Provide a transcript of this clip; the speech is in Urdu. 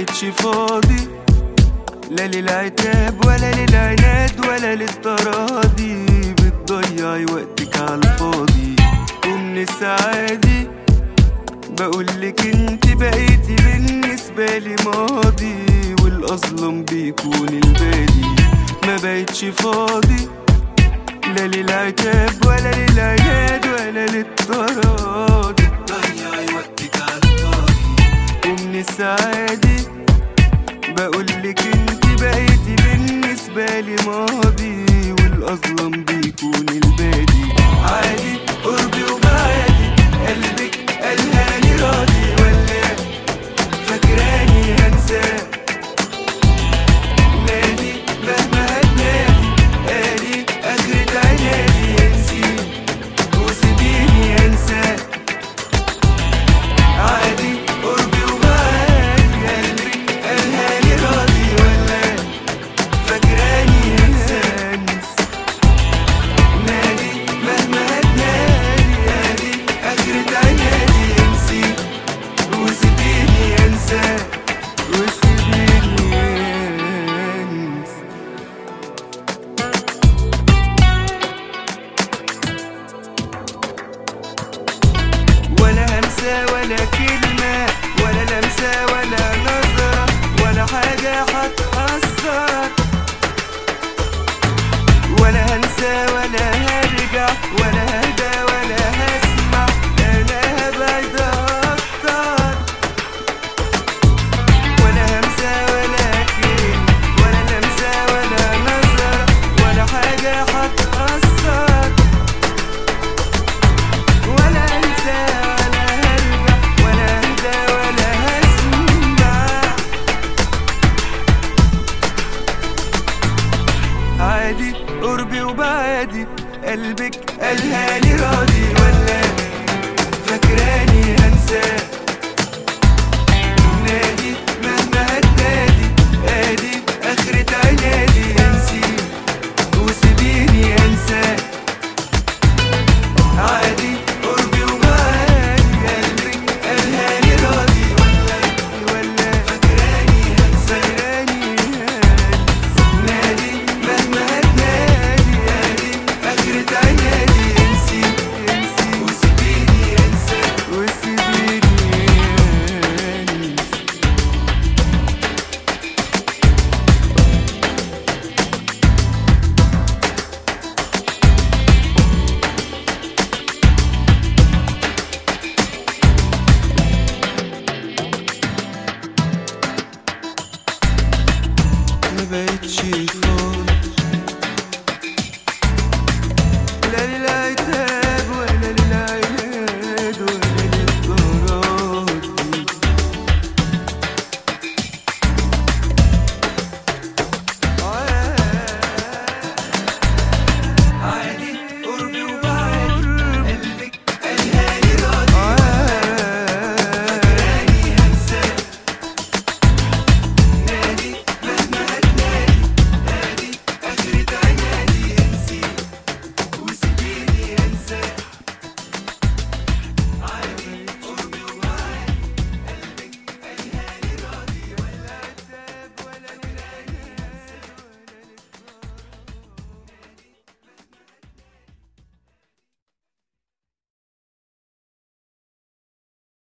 بقتش فاضي لا للعتاب ولا للعناد ولا للتراضي بتضيعي وقتك على الفاضي ومن السعادة بقولك انت بقيتي بالنسبة لي ماضي والأظلم بيكون البادي ما بقتش فاضي لا للعتاب ولا للعناد ولا للتراضي بتضيعي وقتك على الفاضي ومن السعادة فاكراني ولا كلمة ولا لمسة ولا نظرة ولا حاجة هتأثر. ولا هنسى ولا هادي قربي وبعادي. قلبك قالها لي راضي ولا؟ فاكراني هنساك Let it light